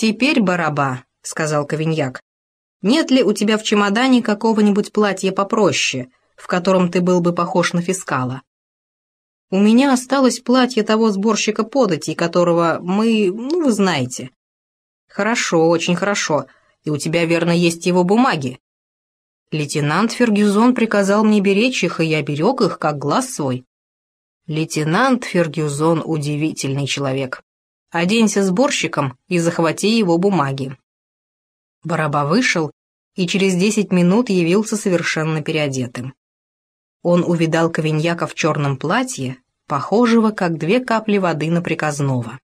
«Теперь, бараба», — сказал Ковиньяк, — «нет ли у тебя в чемодане какого-нибудь платья попроще, в котором ты был бы похож на фискала?» «У меня осталось платье того сборщика податей, которого мы, ну, вы знаете». «Хорошо, очень хорошо, и у тебя, верно, есть его бумаги». Лейтенант Фергюзон приказал мне беречь их, и я берег их, как глаз свой. Лейтенант Фергюзон удивительный человек. Оденься сборщиком и захвати его бумаги. Бараба вышел и через десять минут явился совершенно переодетым. Он увидал Ковиньяка в черном платье, похожего как две капли воды на приказного.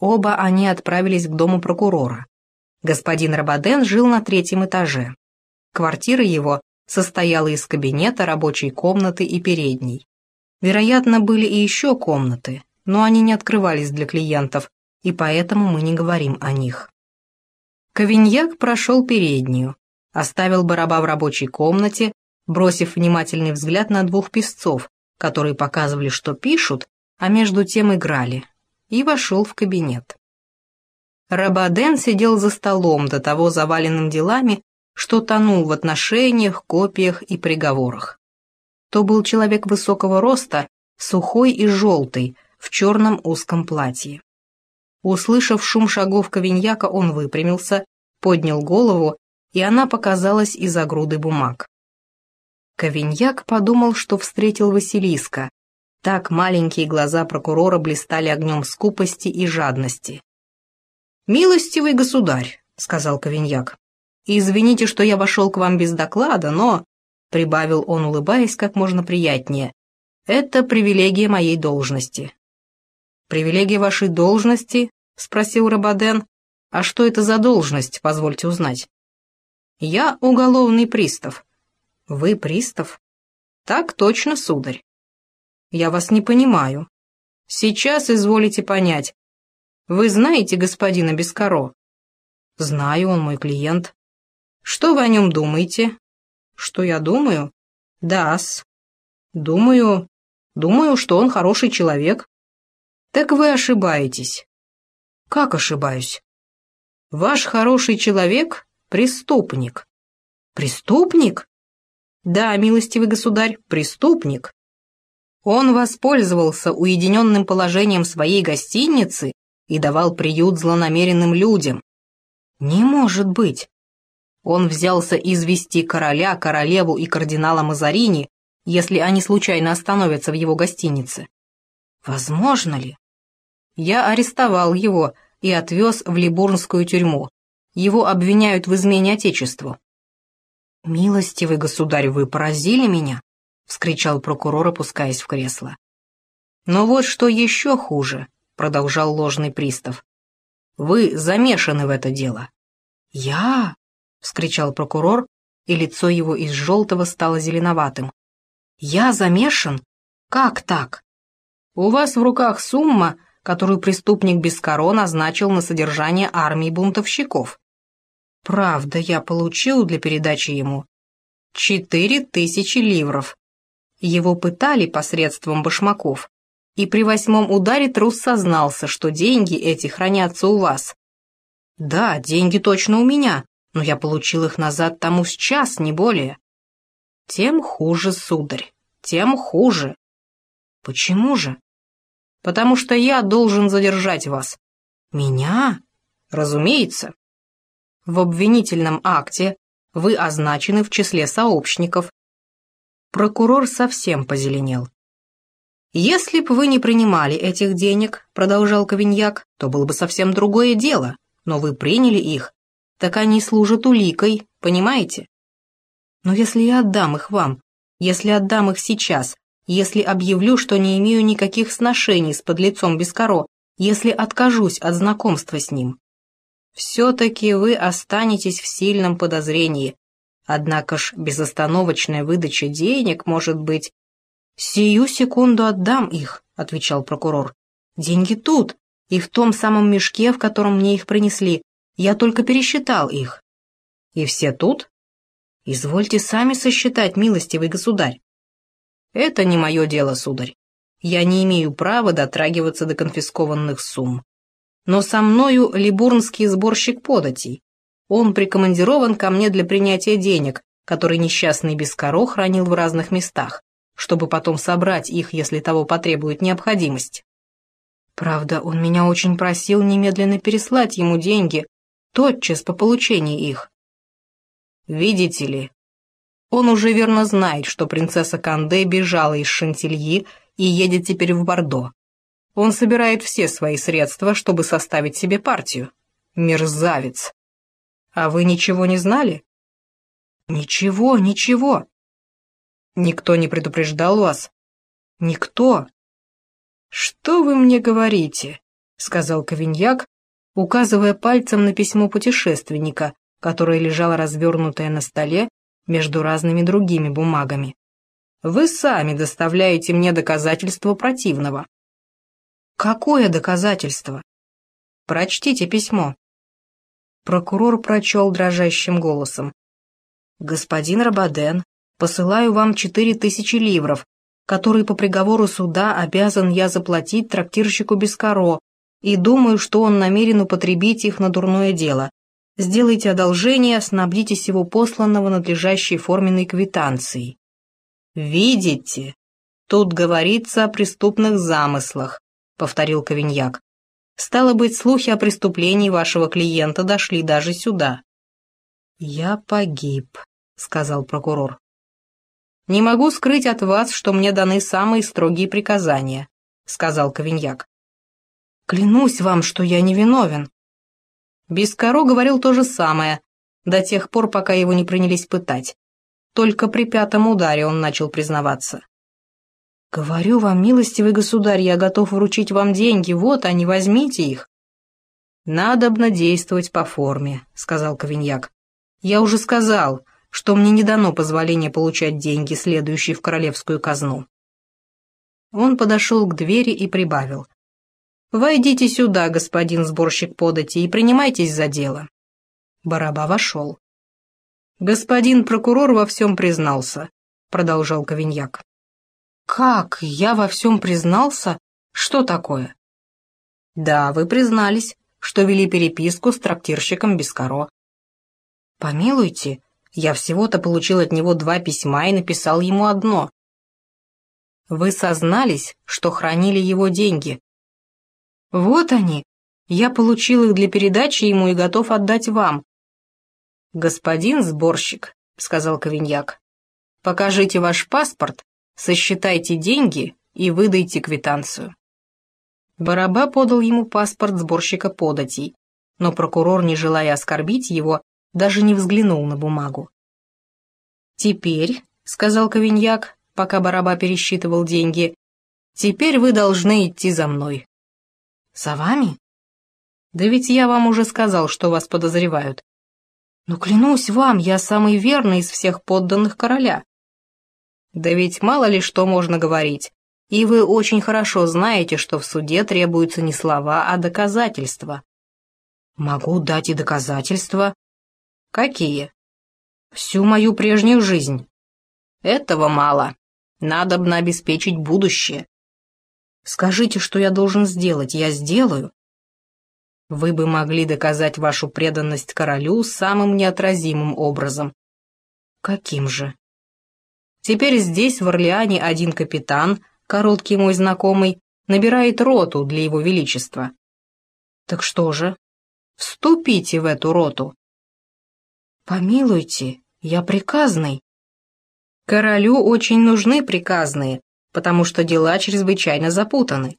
Оба они отправились к дому прокурора. Господин Рабаден жил на третьем этаже. Квартира его состояла из кабинета, рабочей комнаты и передней. Вероятно, были и еще комнаты, но они не открывались для клиентов, и поэтому мы не говорим о них. Ковиньяк прошел переднюю, оставил бараба в рабочей комнате, бросив внимательный взгляд на двух песцов, которые показывали, что пишут, а между тем играли, и вошел в кабинет. Рабаден сидел за столом, до того заваленным делами, что тонул в отношениях, копиях и приговорах. То был человек высокого роста, сухой и желтый, в черном узком платье. Услышав шум шагов Ковиньяка, он выпрямился, поднял голову, и она показалась из-за груды бумаг. Ковиньяк подумал, что встретил Василиска. Так маленькие глаза прокурора блистали огнем скупости и жадности. «Милостивый государь», — сказал Ковиньяк, — «извините, что я вошел к вам без доклада, но...» — прибавил он, улыбаясь как можно приятнее. «Это привилегия моей должности. «Привилегия вашей должности?» — спросил Рабаден. «А что это за должность, позвольте узнать?» «Я уголовный пристав». «Вы пристав?» «Так точно, сударь». «Я вас не понимаю». «Сейчас изволите понять. Вы знаете господина Бескаро?» «Знаю, он мой клиент». «Что вы о нем думаете?» «Что я думаю?» «Да-с». «Думаю... Думаю, что он хороший человек». Так вы ошибаетесь. Как ошибаюсь? Ваш хороший человек — преступник. Преступник? Да, милостивый государь, преступник. Он воспользовался уединенным положением своей гостиницы и давал приют злонамеренным людям. Не может быть. Он взялся извести короля, королеву и кардинала Мазарини, если они случайно остановятся в его гостинице. Возможно ли? Я арестовал его и отвез в Либурнскую тюрьму. Его обвиняют в измене Отечеству». «Милостивый государь, вы поразили меня!» — вскричал прокурор, опускаясь в кресло. «Но вот что еще хуже», — продолжал ложный пристав. «Вы замешаны в это дело». «Я?» — вскричал прокурор, и лицо его из желтого стало зеленоватым. «Я замешан? Как так?» «У вас в руках сумма, которую преступник Бескаро назначил на содержание армии бунтовщиков. Правда, я получил для передачи ему четыре тысячи ливров. Его пытали посредством башмаков, и при восьмом ударе трус сознался, что деньги эти хранятся у вас. Да, деньги точно у меня, но я получил их назад тому с час, не более. Тем хуже, сударь, тем хуже. Почему же? Потому что я должен задержать вас». «Меня?» «Разумеется». В обвинительном акте вы означены в числе сообщников. Прокурор совсем позеленел. «Если бы вы не принимали этих денег, — продолжал Ковиньяк, — то было бы совсем другое дело, но вы приняли их, так они служат уликой, понимаете? Но если я отдам их вам, если отдам их сейчас, если объявлю, что не имею никаких сношений с подлецом Бескаро, если откажусь от знакомства с ним. Все-таки вы останетесь в сильном подозрении. Однако ж безостановочная выдача денег может быть... «Сию секунду отдам их», — отвечал прокурор. «Деньги тут, и в том самом мешке, в котором мне их принесли. Я только пересчитал их». «И все тут?» «Извольте сами сосчитать, милостивый государь». Это не мое дело, сударь. Я не имею права дотрагиваться до конфискованных сумм. но со мною либурнский сборщик податей. Он прикомандирован ко мне для принятия денег, которые несчастный Бескоро хранил в разных местах, чтобы потом собрать их, если того потребует необходимость. Правда, он меня очень просил немедленно переслать ему деньги, тотчас по получении их. Видите ли, он уже верно знает, что принцесса Канде бежала из Шантильи и едет теперь в Бордо. Он собирает все свои средства, чтобы составить себе партию. Мерзавец. А вы ничего не знали? Ничего, ничего. Никто не предупреждал вас? Никто. Что вы мне говорите? Сказал Ковиньяк, указывая пальцем на письмо путешественника, которое лежало развернутое на столе между разными другими бумагами. Вы сами доставляете мне доказательство противного. Какое доказательство? Прочтите письмо. Прокурор прочел дрожащим голосом. «Господин Рабаден, посылаю вам четыре тысячи ливров, которые по приговору суда обязан я заплатить трактирщику Бескаро, и думаю, что он намерен употребить их на дурное дело. Сделайте одолжение, снабдитесь его посланного надлежащей форменной квитанцией. «Видите, тут говорится о преступных замыслах», — повторил Ковиньяк. «Стало быть, слухи о преступлении вашего клиента дошли даже сюда». «Я погиб», — сказал прокурор. «Не могу скрыть от вас, что мне даны самые строгие приказания», — сказал Ковиньяк. «Клянусь вам, что я невиновен», Бескаро говорил то же самое, до тех пор, пока его не принялись пытать. Только при пятом ударе он начал признаваться. «Говорю вам, милостивый государь, я готов вручить вам деньги, вот они, возьмите их». «Надобно действовать по форме», — сказал Ковиньяк. «Я уже сказал, что мне не дано позволение получать деньги, следующие в королевскую казну». Он подошел к двери и прибавил. «Войдите сюда, господин сборщик подати, и принимайтесь за дело». Бараба вошел. «Господин прокурор во всем признался», — продолжал Ковиньяк. «Как? Я во всем признался? Что такое?» «Да, вы признались, что вели переписку с трактирщиком Бескаро». «Помилуйте, я всего-то получил от него два письма и написал ему одно». «Вы сознались, что хранили его деньги, «Вот они. Я получил их для передачи ему и готов отдать вам». «Господин сборщик», — сказал Ковиньяк, — «покажите ваш паспорт, сосчитайте деньги и выдайте квитанцию». Бараба подал ему паспорт сборщика податей, но прокурор, не желая оскорбить его, даже не взглянул на бумагу. «Теперь», — сказал Ковиньяк, пока Бараба пересчитывал деньги, — «теперь вы должны идти за мной. «За вами?» «Да ведь я вам уже сказал, что вас подозревают». «Но клянусь вам, я самый верный из всех подданных короля». «Да ведь мало ли что можно говорить. И вы очень хорошо знаете, что в суде требуются не слова, а доказательства». «Могу дать и доказательства». «Какие?» «Всю мою прежнюю жизнь». «Этого мало. Надобно обеспечить будущее. Скажите, что я должен сделать, я сделаю. Вы бы могли доказать вашу преданность королю самым неотразимым образом. Каким же? Теперь здесь, в Орлеане, один капитан, короткий мой знакомый, набирает роту для его величества. Так что же? Вступите в эту роту. Помилуйте, я приказный. Королю очень нужны приказные, потому что дела чрезвычайно запутаны.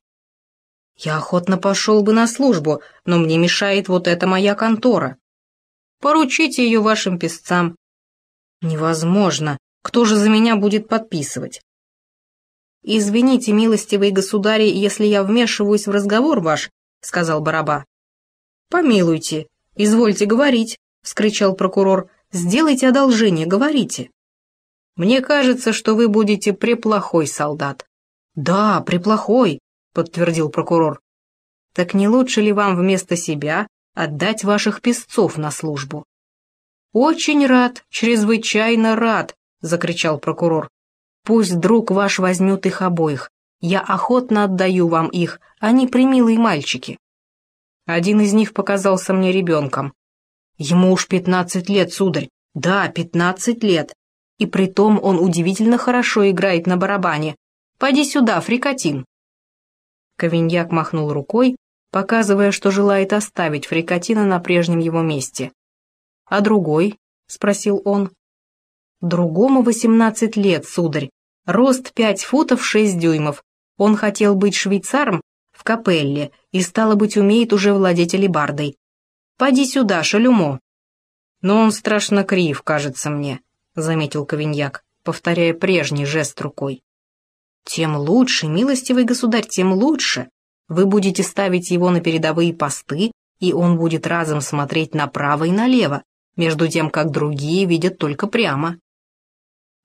Я охотно пошел бы на службу, но мне мешает вот эта моя контора. Поручите ее вашим писцам. Невозможно. Кто же за меня будет подписывать? «Извините, милостивые государи, если я вмешиваюсь в разговор ваш», — сказал Бараба. «Помилуйте, извольте говорить», — вскричал прокурор. «Сделайте одолжение, говорите». Мне кажется, что вы будете преплохой солдат». «Да, преплохой», — подтвердил прокурор. «Так не лучше ли вам вместо себя отдать ваших песцов на службу?» «Очень рад, чрезвычайно рад», — закричал прокурор. «Пусть друг ваш возьмет их обоих. Я охотно отдаю вам их, они примилые мальчики». Один из них показался мне ребенком. Ему уж пятнадцать лет, сударь. Да, пятнадцать лет. И притом он удивительно хорошо играет на барабане. Пойди сюда, фрикатин. Ковиньяк махнул рукой, показывая, что желает оставить фрикатина на прежнем его месте. «А другой?» — спросил он. «Другому восемнадцать лет, сударь. Рост пять футов шесть дюймов. Он хотел быть швейцаром в капелле и, стало быть, умеет уже владеть алебардой. Поди сюда, шалюмо». «Но он страшно крив, кажется мне», — заметил Ковиньяк, повторяя прежний жест рукой. «Тем лучше, милостивый государь, тем лучше. Вы будете ставить его на передовые посты, и он будет разом смотреть направо и налево, между тем, как другие видят только прямо».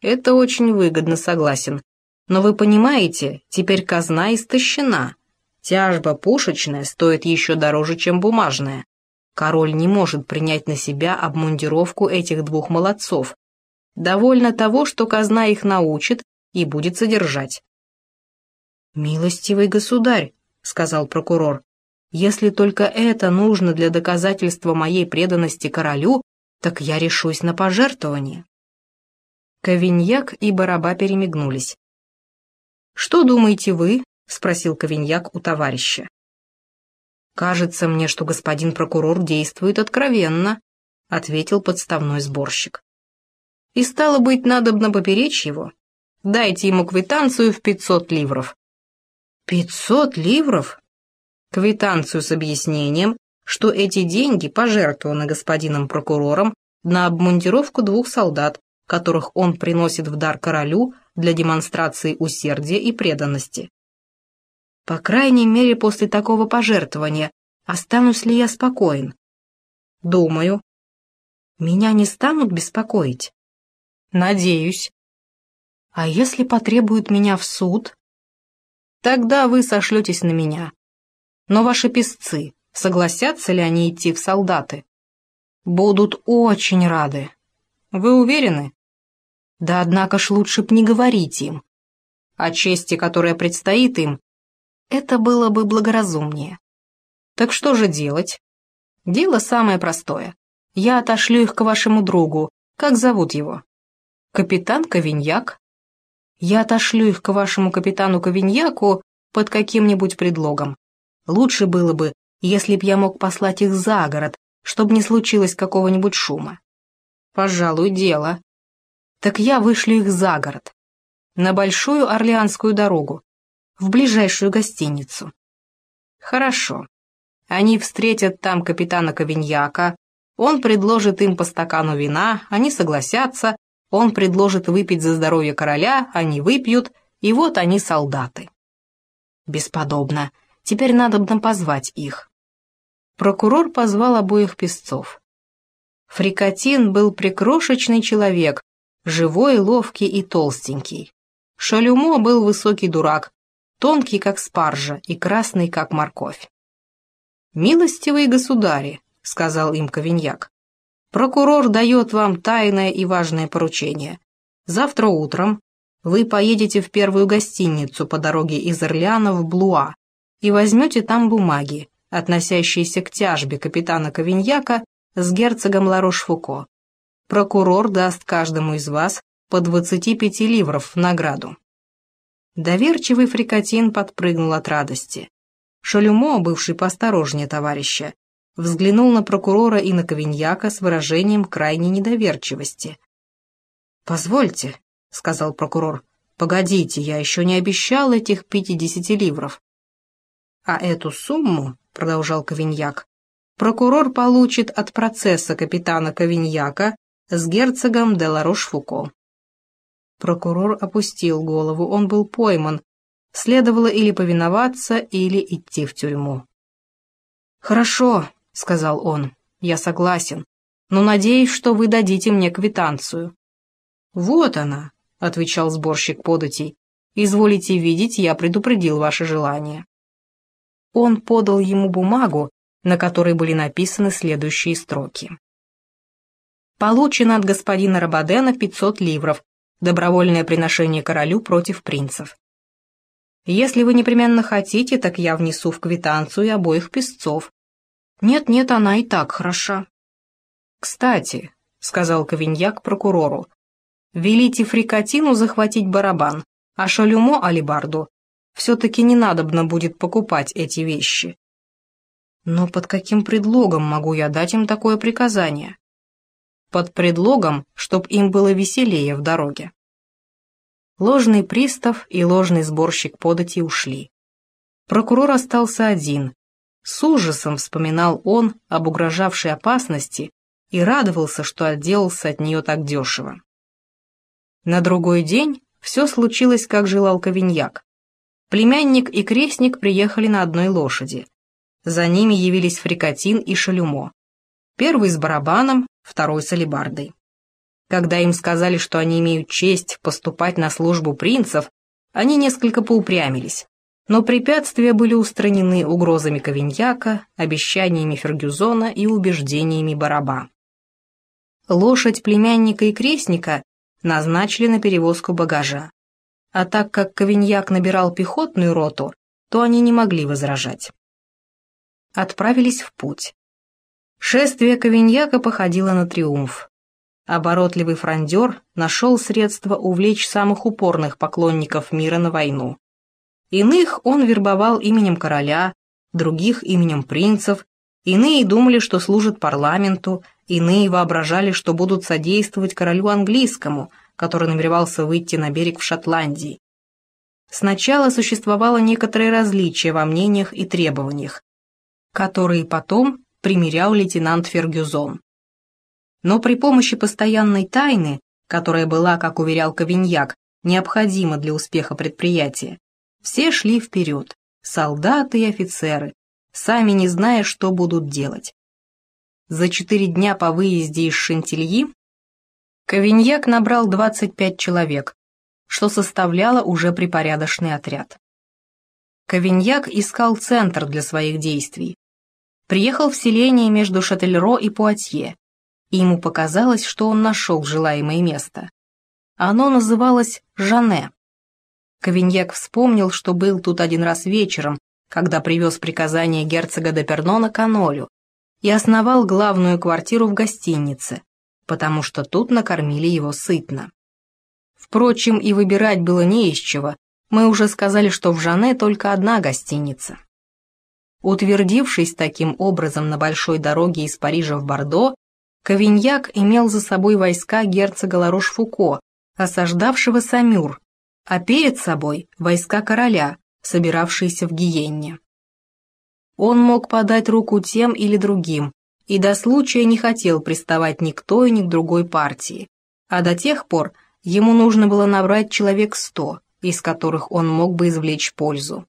«Это очень выгодно, согласен. Но вы понимаете, теперь казна истощена. Тяжба пушечная стоит еще дороже, чем бумажная. Король не может принять на себя обмундировку этих двух молодцов. Довольно того, что казна их научит и будет содержать. «Милостивый государь», — сказал прокурор, — «если только это нужно для доказательства моей преданности королю, так я решусь на пожертвование». Ковиньяк и Бараба перемигнулись. «Что думаете вы?» — спросил Ковиньяк у товарища. «Кажется мне, что господин прокурор действует откровенно», — ответил подставной сборщик. «И стало быть, надобно поперечь его. Дайте ему квитанцию в пятьсот ливров». «Пятьсот ливров?» «Квитанцию с объяснением, что эти деньги пожертвованы господином прокурором на обмундировку двух солдат, которых он приносит в дар королю для демонстрации усердия и преданности. По крайней мере, после такого пожертвования останусь ли я спокоен? Думаю. Меня не станут беспокоить? Надеюсь. А если потребуют меня в суд? Тогда вы сошлетесь на меня. Но ваши песцы, согласятся ли они идти в солдаты? Будут очень рады. Вы уверены? Да однако ж лучше б не говорить им. О чести, которая предстоит им, это было бы благоразумнее. Так что же делать? Дело самое простое. Я отошлю их к вашему другу. Как зовут его? Капитан Ковиньяк? Я отошлю их к вашему капитану Ковиньяку под каким-нибудь предлогом. Лучше было бы, если б я мог послать их за город, чтобы не случилось какого-нибудь шума. Пожалуй, дело. Так я вышлю их за город. На Большую Орлеанскую дорогу в ближайшую гостиницу. Хорошо. Они встретят там капитана Ковиньяка, он предложит им по стакану вина, они согласятся, он предложит выпить за здоровье короля, они выпьют, и вот они солдаты. Бесподобно. Теперь надо бы позвать их. Прокурор позвал обоих песцов. Фрикатин был прикрошечный человек, живой, ловкий и толстенький. Шалюмо был высокий дурак, тонкий, как спаржа, и красный, как морковь. «Милостивые государи», — сказал им Ковиньяк, — «прокурор дает вам тайное и важное поручение. Завтра утром вы поедете в первую гостиницу по дороге из Орляна в Блуа и возьмете там бумаги, относящиеся к тяжбе капитана Ковиньяка с герцогом Ларош-Фуко. Прокурор даст каждому из вас по 25 ливров в награду. Доверчивый фрикатин подпрыгнул от радости. Шалюмо, бывший поосторожнее товарища, взглянул на прокурора и на Ковиньяка с выражением крайней недоверчивости. «Позвольте», — сказал прокурор, — «погодите, я еще не обещал этих пятидесяти ливров». «А эту сумму», — продолжал Ковиньяк, — «прокурор получит от процесса капитана Ковиньяка с герцогом де Ларош-Фуко». Прокурор опустил голову, он был пойман. Следовало или повиноваться, или идти в тюрьму. «Хорошо», — сказал он, — «я согласен, но надеюсь, что вы дадите мне квитанцию». «Вот она», — отвечал сборщик податей. «Изволите видеть, я предупредил ваше желание». Он подал ему бумагу, на которой были написаны следующие строки. «Получено от господина Рабадена 500 ливров, добровольное приношение королю против принцев. Если вы непременно хотите, так я внесу в квитанцию обоих песцов. Нет-нет, она и так хороша. Кстати, — сказал Ковиньяк прокурору, — велите Фрикатину захватить барабан, а Шалюмо — алибарду. Все-таки не надобно будет покупать эти вещи. Но под каким предлогом могу я дать им такое приказание? Под предлогом, чтоб им было веселее в дороге. Ложный пристав и ложный сборщик подати ушли. Прокурор остался один. С ужасом вспоминал он об угрожавшей опасности и радовался, что отделался от нее так дешево. На другой день все случилось, как желал Ковиньяк. Племянник и крестник приехали на одной лошади. За ними явились Фрикатин и Шалюмо. Первый с барабаном, второй с алебардой. Когда им сказали, что они имеют честь поступать на службу принцев, они несколько поупрямились. Но препятствия были устранены угрозами Ковиньяка, обещаниями Фергюзона и убеждениями Бараба. Лошадь племянника и крестника назначили на перевозку багажа. А так как Ковиньяк набирал пехотную роту, то они не могли возражать. Отправились в путь. Шествие Ковиньяка походило на триумф оборотливый фрондер нашел средства увлечь самых упорных поклонников мира на войну. Иных он вербовал именем короля, других именем принцев, иные думали, что служат парламенту, иные воображали, что будут содействовать королю английскому, который намеревался выйти на берег в Шотландии. Сначала существовало некоторое различие во мнениях и требованиях, которые потом примерял лейтенант Фергюзон. Но при помощи постоянной тайны, которая была, как уверял Ковиньяк, необходима для успеха предприятия, все шли вперед, солдаты и офицеры, сами не зная, что будут делать. За четыре дня по выезде из Шантильи Ковиньяк набрал 25 человек, что составляло уже припорядочный отряд. Ковиньяк искал центр для своих действий. Приехал в селение между Шательро и Пуатье, и ему показалось, что он нашел желаемое место. Оно называлось Жане. Ковиньяк вспомнил, что был тут один раз вечером, когда привез приказание герцога де Пернона к Анолю и основал главную квартиру в гостинице, потому что тут накормили его сытно. Впрочем, и выбирать было не из чего, мы уже сказали, что в Жане только одна гостиница. Утвердившись таким образом на большой дороге из Парижа в Бордо, Кавиньяк имел за собой войска герцога Ларош-Фуко, осаждавшего Самюр, а перед собой войска короля, собиравшиеся в Гиенне. Он мог подать руку тем или другим, и до случая не хотел приставать ни к той, ни к другой партии, а до тех пор ему нужно было набрать человек сто, из которых он мог бы извлечь пользу.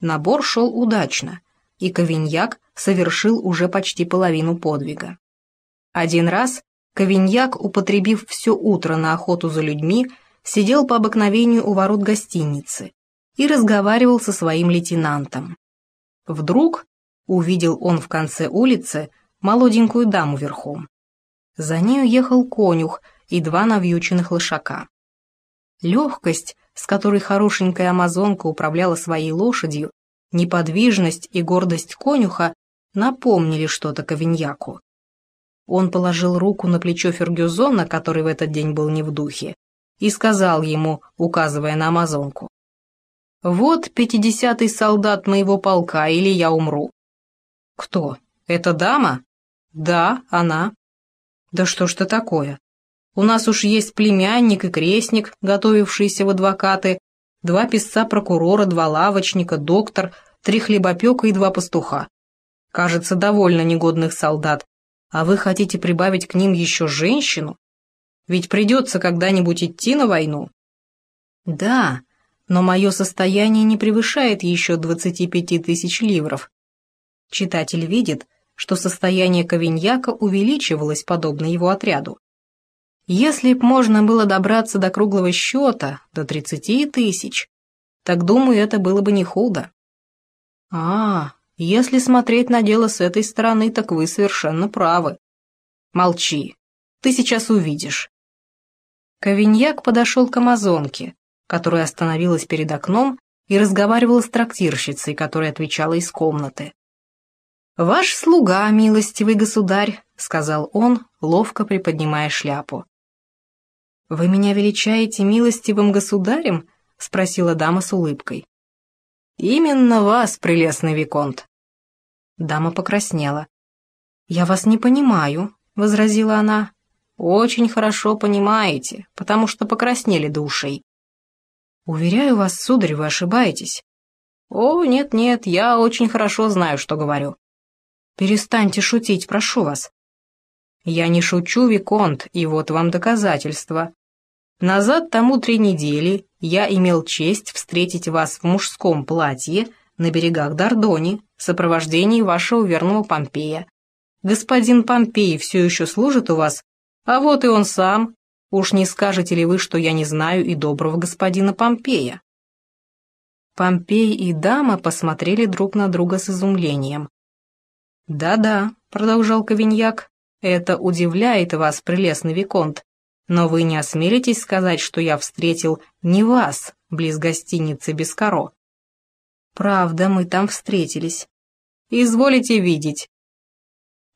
Набор шел удачно, и Кавиньяк совершил уже почти половину подвига. Один раз Ковиньяк, употребив все утро на охоту за людьми, сидел по обыкновению у ворот гостиницы и разговаривал со своим лейтенантом. Вдруг увидел он в конце улицы молоденькую даму верхом. За нею ехал конюх и два навьюченных лошака. Легкость, с которой хорошенькая амазонка управляла своей лошадью, неподвижность и гордость конюха напомнили что-то Ковиньяку. Он положил руку на плечо Фергюзона, который в этот день был не в духе, и сказал ему, указывая на амазонку. «Вот пятидесятый солдат моего полка, или я умру». «Кто? Это дама?» «Да, она». «Да что ж это такое? У нас уж есть племянник и крестник, готовившиеся в адвокаты, два писца прокурора, два лавочника, доктор, три хлебопека и два пастуха. Кажется, довольно негодных солдат, а вы хотите прибавить к ним еще женщину? Ведь придется когда-нибудь идти на войну. Да, но мое состояние не превышает еще 25 тысяч ливров. Читатель видит, что состояние Ковиньяка увеличивалось подобно его отряду. Если б можно было добраться до круглого счета, до 30 тысяч, так, думаю, это было бы не худо. А, если смотреть на дело с этой стороны, так вы совершенно правы. Молчи, ты сейчас увидишь. Ковиньяк подошел к амазонке, которая остановилась перед окном и разговаривала с трактирщицей, которая отвечала из комнаты. «Ваш слуга, милостивый государь», — сказал он, ловко приподнимая шляпу. «Вы меня величаете милостивым государем?» — спросила дама с улыбкой. «Именно вас, прелестный Виконт». Дама покраснела. «Я вас не понимаю», — возразила она. «Очень хорошо понимаете, потому что покраснели до ушей». «Уверяю вас, сударь, вы ошибаетесь». «О, нет-нет, я очень хорошо знаю, что говорю». «Перестаньте шутить, прошу вас». «Я не шучу, Виконт, и вот вам доказательство. Назад тому три недели я имел честь встретить вас в мужском платье на берегах Дордони в сопровождении вашего верного Помпея. Господин Помпей все еще служит у вас, а вот и он сам. Уж не скажете ли вы, что я не знаю и доброго господина Помпея?» Помпей и дама посмотрели друг на друга с изумлением. «Да-да», — продолжал Ковиньяк, — «это удивляет вас, прелестный Виконт, но вы не осмелитесь сказать, что я встретил не вас, близ гостиницы Бескаро». «Правда, мы там встретились. Изволите видеть».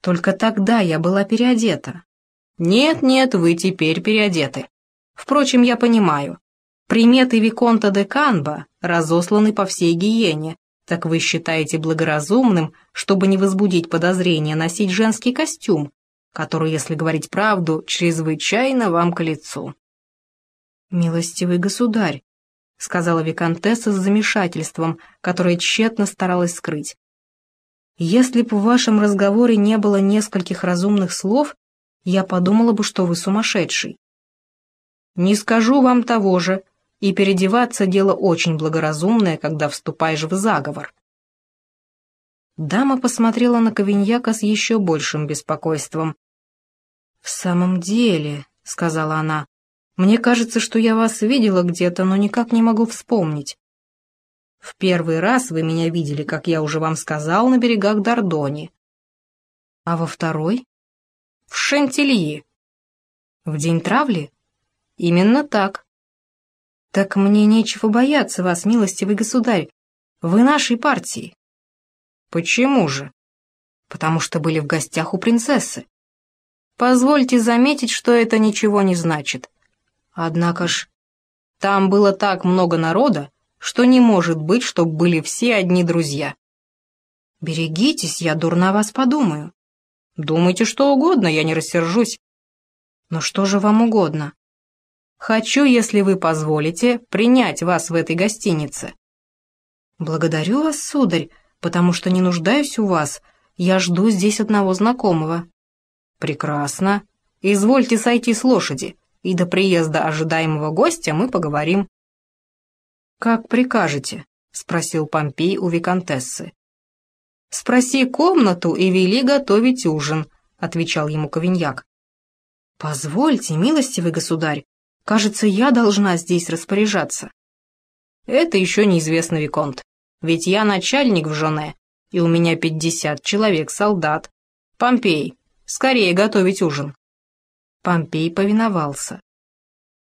«Только тогда я была переодета». «Нет-нет, вы теперь переодеты. Впрочем, я понимаю. Приметы Виконта де Канба разосланы по всей гиене, так вы считаете благоразумным, чтобы не возбудить подозрения, носить женский костюм, который, если говорить правду, чрезвычайно вам к лицу?» «Милостивый государь», — сказала Викантесса с замешательством, которое тщетно старалась скрыть. «Если бы в вашем разговоре не было нескольких разумных слов, я подумала бы, что вы сумасшедший». «Не скажу вам того же», и переодеваться дело очень благоразумное, когда вступаешь в заговор. Дама посмотрела на Ковиньяка с еще большим беспокойством. «В самом деле», — сказала она, — «мне кажется, что я вас видела где-то, но никак не могу вспомнить». «В первый раз вы меня видели, как я уже вам сказал, на берегах Дордони». «А во второй?» «В Шантильи». «В день травли?» «Именно так». «Так мне нечего бояться вас, милостивый государь. Вы нашей партии». «Почему же?» «Потому что были в гостях у принцессы». «Позвольте заметить, что это ничего не значит. Однако ж, там было так много народа, что не может быть, чтобы были все одни друзья». «Берегитесь, я дурно вас подумаю». «Думайте что угодно, я не рассержусь». «Но что же вам угодно?» Хочу, если вы позволите, принять вас в этой гостинице». «Благодарю вас, сударь, потому что не нуждаюсь у вас. Я жду здесь одного знакомого». «Прекрасно. Извольте сойти с лошади, и до приезда ожидаемого гостя мы поговорим». «Как прикажете?» — спросил Помпей у виконтессы. «Спроси комнату и вели готовить ужин», — отвечал ему Ковиньяк. «Позвольте, милостивый государь, Кажется, я должна здесь распоряжаться. Это еще неизвестно, Виконт. Ведь я начальник в Жоне, и у меня пятьдесят человек солдат. Помпей, скорее готовить ужин. Помпей повиновался.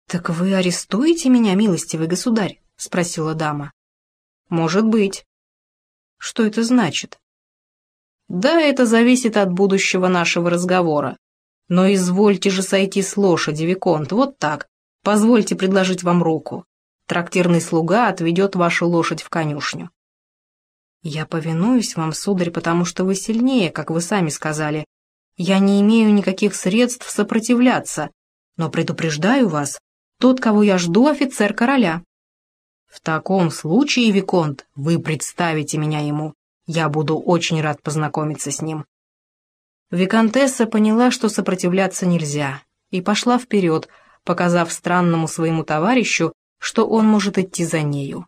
«Так вы арестуете меня, милостивый государь?» — спросила дама. «Может быть». «Что это значит?» «Да, это зависит от будущего нашего разговора. Но извольте же сойти с лошади, Виконт, вот так, Позвольте предложить вам руку. Трактирный слуга отведет вашу лошадь в конюшню. Я повинуюсь вам, сударь, потому что вы сильнее, как вы сами сказали. Я не имею никаких средств сопротивляться, но предупреждаю вас, тот, кого я жду, офицер короля. В таком случае, Виконт, вы представите меня ему. Я буду очень рад познакомиться с ним. Виконтесса поняла, что сопротивляться нельзя, и пошла вперед, показав странному своему товарищу, что он может идти за нею.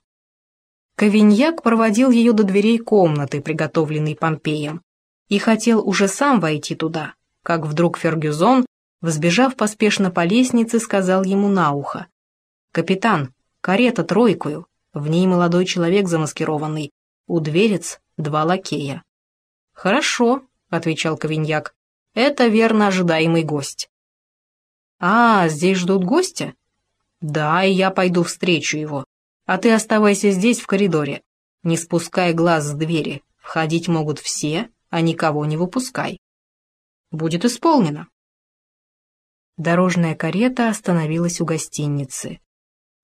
Ковиньяк проводил ее до дверей комнаты, приготовленной Помпеем, и хотел уже сам войти туда, как вдруг Фергюзон, взбежав поспешно по лестнице, сказал ему на ухо. «Капитан, карета тройкую, в ней молодой человек замаскированный, у дверец два лакея». «Хорошо», — отвечал Ковиньяк, — «это верно ожидаемый гость». «А, здесь ждут гостя?» «Да, и я пойду встречу его. А ты оставайся здесь, в коридоре. Не спускай глаз с двери. Входить могут все, а никого не выпускай. Будет исполнено. Дорожная карета остановилась у гостиницы.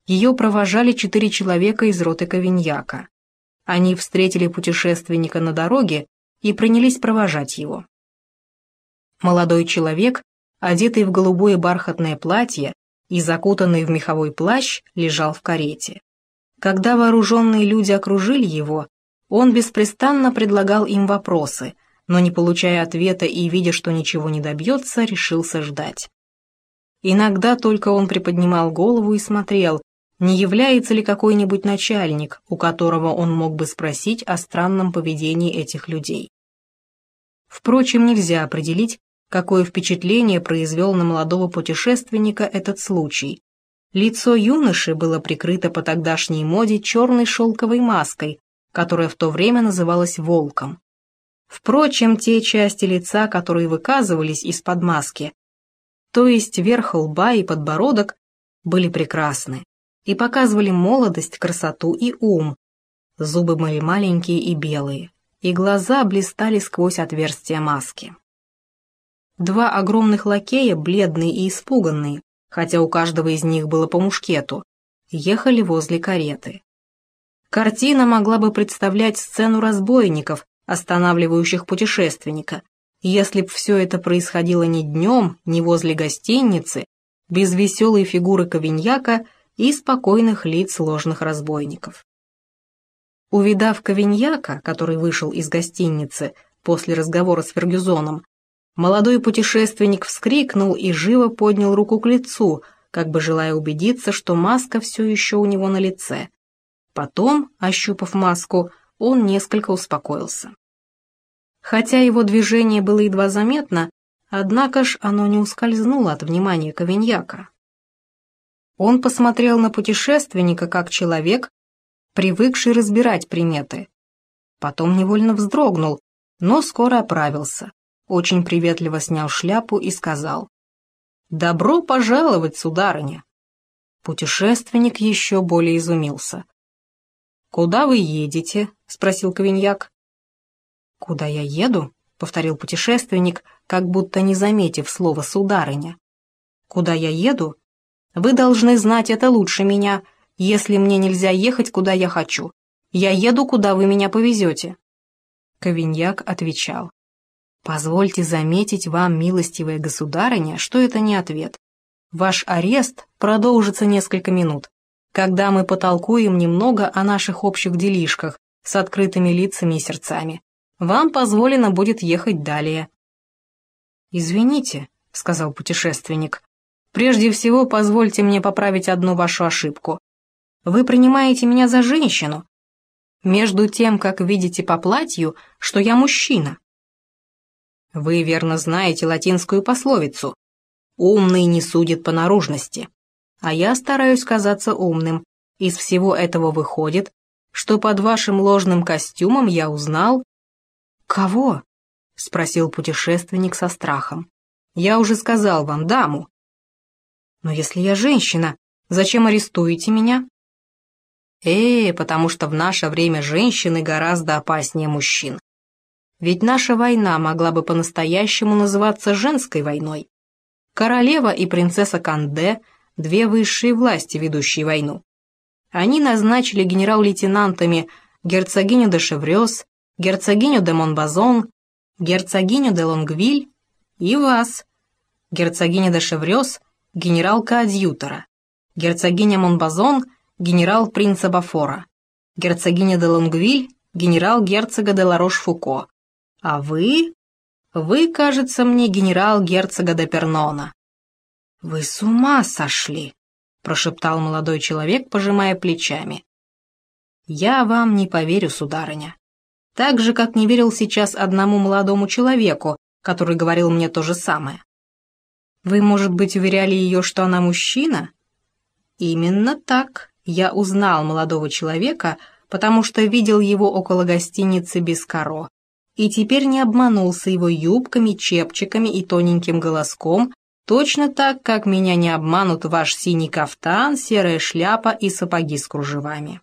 Ее провожали четыре человека из роты Ковиньяка. Они встретили путешественника на дороге и принялись провожать его. Молодой человек, одетый в голубое бархатное платье и закутанный в меховой плащ, лежал в карете. Когда вооруженные люди окружили его, он беспрестанно предлагал им вопросы, но не получая ответа и видя, что ничего не добьется, решился ждать. Иногда только он приподнимал голову и смотрел, не является ли какой-нибудь начальник, у которого он мог бы спросить о странном поведении этих людей. Впрочем, нельзя определить, какое впечатление произвел на молодого путешественника этот случай. Лицо юноши было прикрыто по тогдашней моде черной шелковой маской, которая в то время называлась волком. Впрочем, те части лица, которые выказывались из-под маски, то есть верх лба и подбородок, были прекрасны и показывали молодость, красоту и ум. Зубы были маленькие и белые, и глаза блистали сквозь отверстия маски. Два огромных лакея, бледные и испуганные, хотя у каждого из них было по мушкету, ехали возле кареты. Картина могла бы представлять сцену разбойников, останавливающих путешественника, если б все это происходило не днем, не возле гостиницы, без веселой фигуры Ковиньяка и спокойных лиц ложных разбойников. Увидав Ковиньяка, который вышел из гостиницы после разговора с Фергюзоном, молодой путешественник вскрикнул и живо поднял руку к лицу, как бы желая убедиться, что маска все еще у него на лице. Потом, ощупав маску, он несколько успокоился. Хотя его движение было едва заметно, однако ж оно не ускользнуло от внимания Ковиньяка. Он посмотрел на путешественника как человек, привыкший разбирать приметы. Потом невольно вздрогнул, но скоро оправился, очень приветливо снял шляпу и сказал «Добро пожаловать, сударыня!» Путешественник еще более изумился. «Куда вы едете?» — спросил Ковиньяк. «Куда я еду?» — повторил путешественник, как будто не заметив слова «сударыня». «Куда я еду?» Вы должны знать это лучше меня, если мне нельзя ехать, куда я хочу. Я еду, куда вы меня повезете». Ковиньяк отвечал. «Позвольте заметить вам, милостивая государыня, что это не ответ. Ваш арест продолжится несколько минут, когда мы потолкуем немного о наших общих делишках с открытыми лицами и сердцами. Вам позволено будет ехать далее». «Извините», — сказал путешественник, Прежде всего, позвольте мне поправить одну вашу ошибку. Вы принимаете меня за женщину, между тем, как видите по платью, что я мужчина. Вы верно знаете латинскую пословицу «умный не судит по наружности», а я стараюсь казаться умным. Из всего этого выходит, что под вашим ложным костюмом я узнал... «Кого?» — спросил путешественник со страхом. «Я уже сказал вам, даму, но если я женщина, зачем арестуете меня? Э, потому что в наше время женщины гораздо опаснее мужчин. Ведь наша война могла бы по-настоящему называться женской войной. Королева и принцесса Канде – две высшие власти, ведущие войну. Они назначили генерал-лейтенантами герцогиню де Шеврёс, герцогиню де Монбазон, герцогиню де Лонгвиль и вас. Герцогиня де Шеврёс генерал-коадьютора, герцогиня Монбазон, генерал принца Бафора, герцогиня де Лонгвиль, генерал-герцога де Ларош-Фуко. А вы? Вы, кажется мне, генерал-герцога де Пернона. Вы с ума сошли, прошептал молодой человек, пожимая плечами. Я вам не поверю, сударыня. Так же, как не верил сейчас одному молодому человеку, который говорил мне то же самое. Вы, может быть, уверяли ее, что она мужчина? Именно так. Я узнал молодого человека, потому что видел его около гостиницы Бескаро. И теперь не обманулся его юбками, чепчиками и тоненьким голоском, точно так, как меня не обманут ваш синий кафтан, серая шляпа и сапоги с кружевами.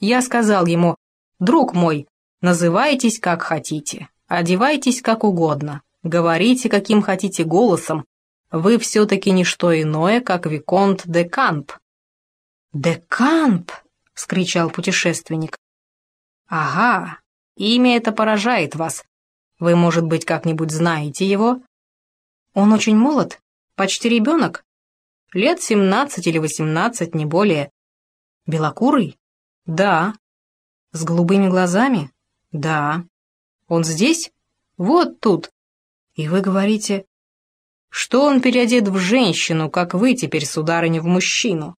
Я сказал ему, «Друг мой, называйтесь как хотите, одевайтесь как угодно, говорите каким хотите голосом, вы все-таки не что иное, как Виконт де Камп». «Де Камп!» — скричал путешественник. «Ага, имя это поражает вас. Вы, может быть, как-нибудь знаете его?» «Он очень молод? Почти ребенок?» «Лет семнадцать или восемнадцать, не более». «Белокурый?» «Да». «С голубыми глазами?» «Да». «Он здесь?» «Вот тут». «И вы говорите...» «Что он переодет в женщину, как вы теперь, сударыня, в мужчину?»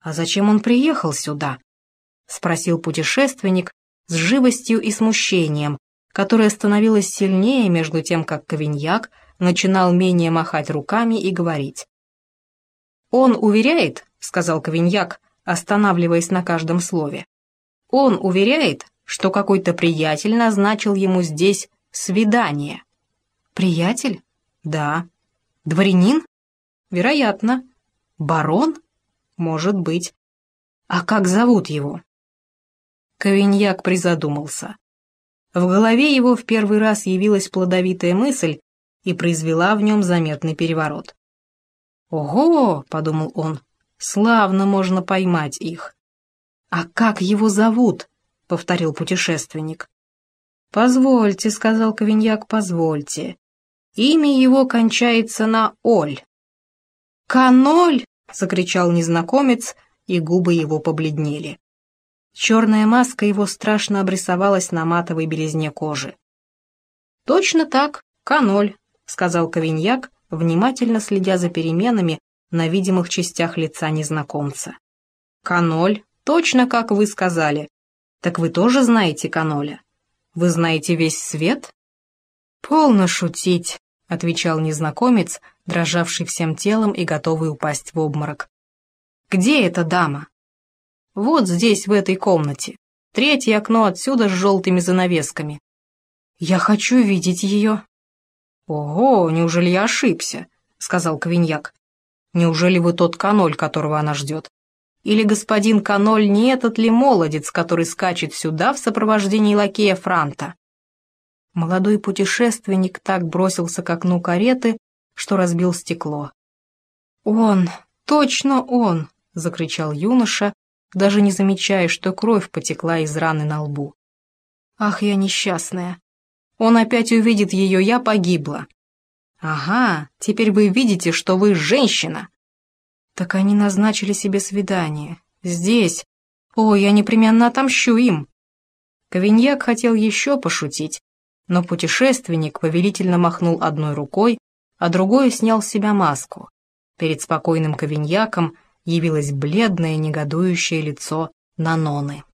«А зачем он приехал сюда?» — спросил путешественник с живостью и смущением, которое становилось сильнее между тем, как Ковиньяк начинал менее махать руками и говорить. «Он уверяет, — сказал Ковиньяк, останавливаясь на каждом слове, — он уверяет, что какой-то приятель назначил ему здесь свидание». «Приятель? Да. Дворянин? Вероятно. Барон? Может быть. А как зовут его?» Ковиньяк призадумался. В голове его в первый раз явилась плодовитая мысль и произвела в нем заметный переворот. «Ого!» — подумал он. «Славно можно поймать их». «А как его зовут?» — повторил путешественник. «Позвольте», — сказал Ковиньяк, — «позвольте. Имя его кончается на «Оль». «Каноль!» — закричал незнакомец, и губы его побледнели. Черная маска его страшно обрисовалась на матовой белизне кожи. «Точно так, каноль», — сказал Ковиньяк, внимательно следя за переменами на видимых частях лица незнакомца. «Каноль, точно как вы сказали. Так вы тоже знаете каноля? Вы знаете весь свет?» «Полно шутить», — отвечал незнакомец, дрожавший всем телом и готовый упасть в обморок. «Где эта дама?» Вот здесь, в этой комнате. Третье окно отсюда с желтыми занавесками. Я хочу видеть ее. Ого, неужели я ошибся? Сказал Квиньяк. Неужели вы тот каноль, которого она ждет? Или господин каноль не этот ли молодец, который скачет сюда в сопровождении лакея Франта? Молодой путешественник так бросился к окну кареты, что разбил стекло. «Он! Точно он!» — закричал юноша, даже не замечая, что кровь потекла из раны на лбу. «Ах, я несчастная! Он опять увидит ее, я погибла!» «Ага, теперь вы видите, что вы женщина!» «Так они назначили себе свидание. Здесь. О, я непременно отомщу им!» Ковиньяк хотел еще пошутить, но путешественник повелительно махнул одной рукой, а другой снял с себя маску. Перед спокойным Ковиньяком явилось бледное негодующее лицо Наноны.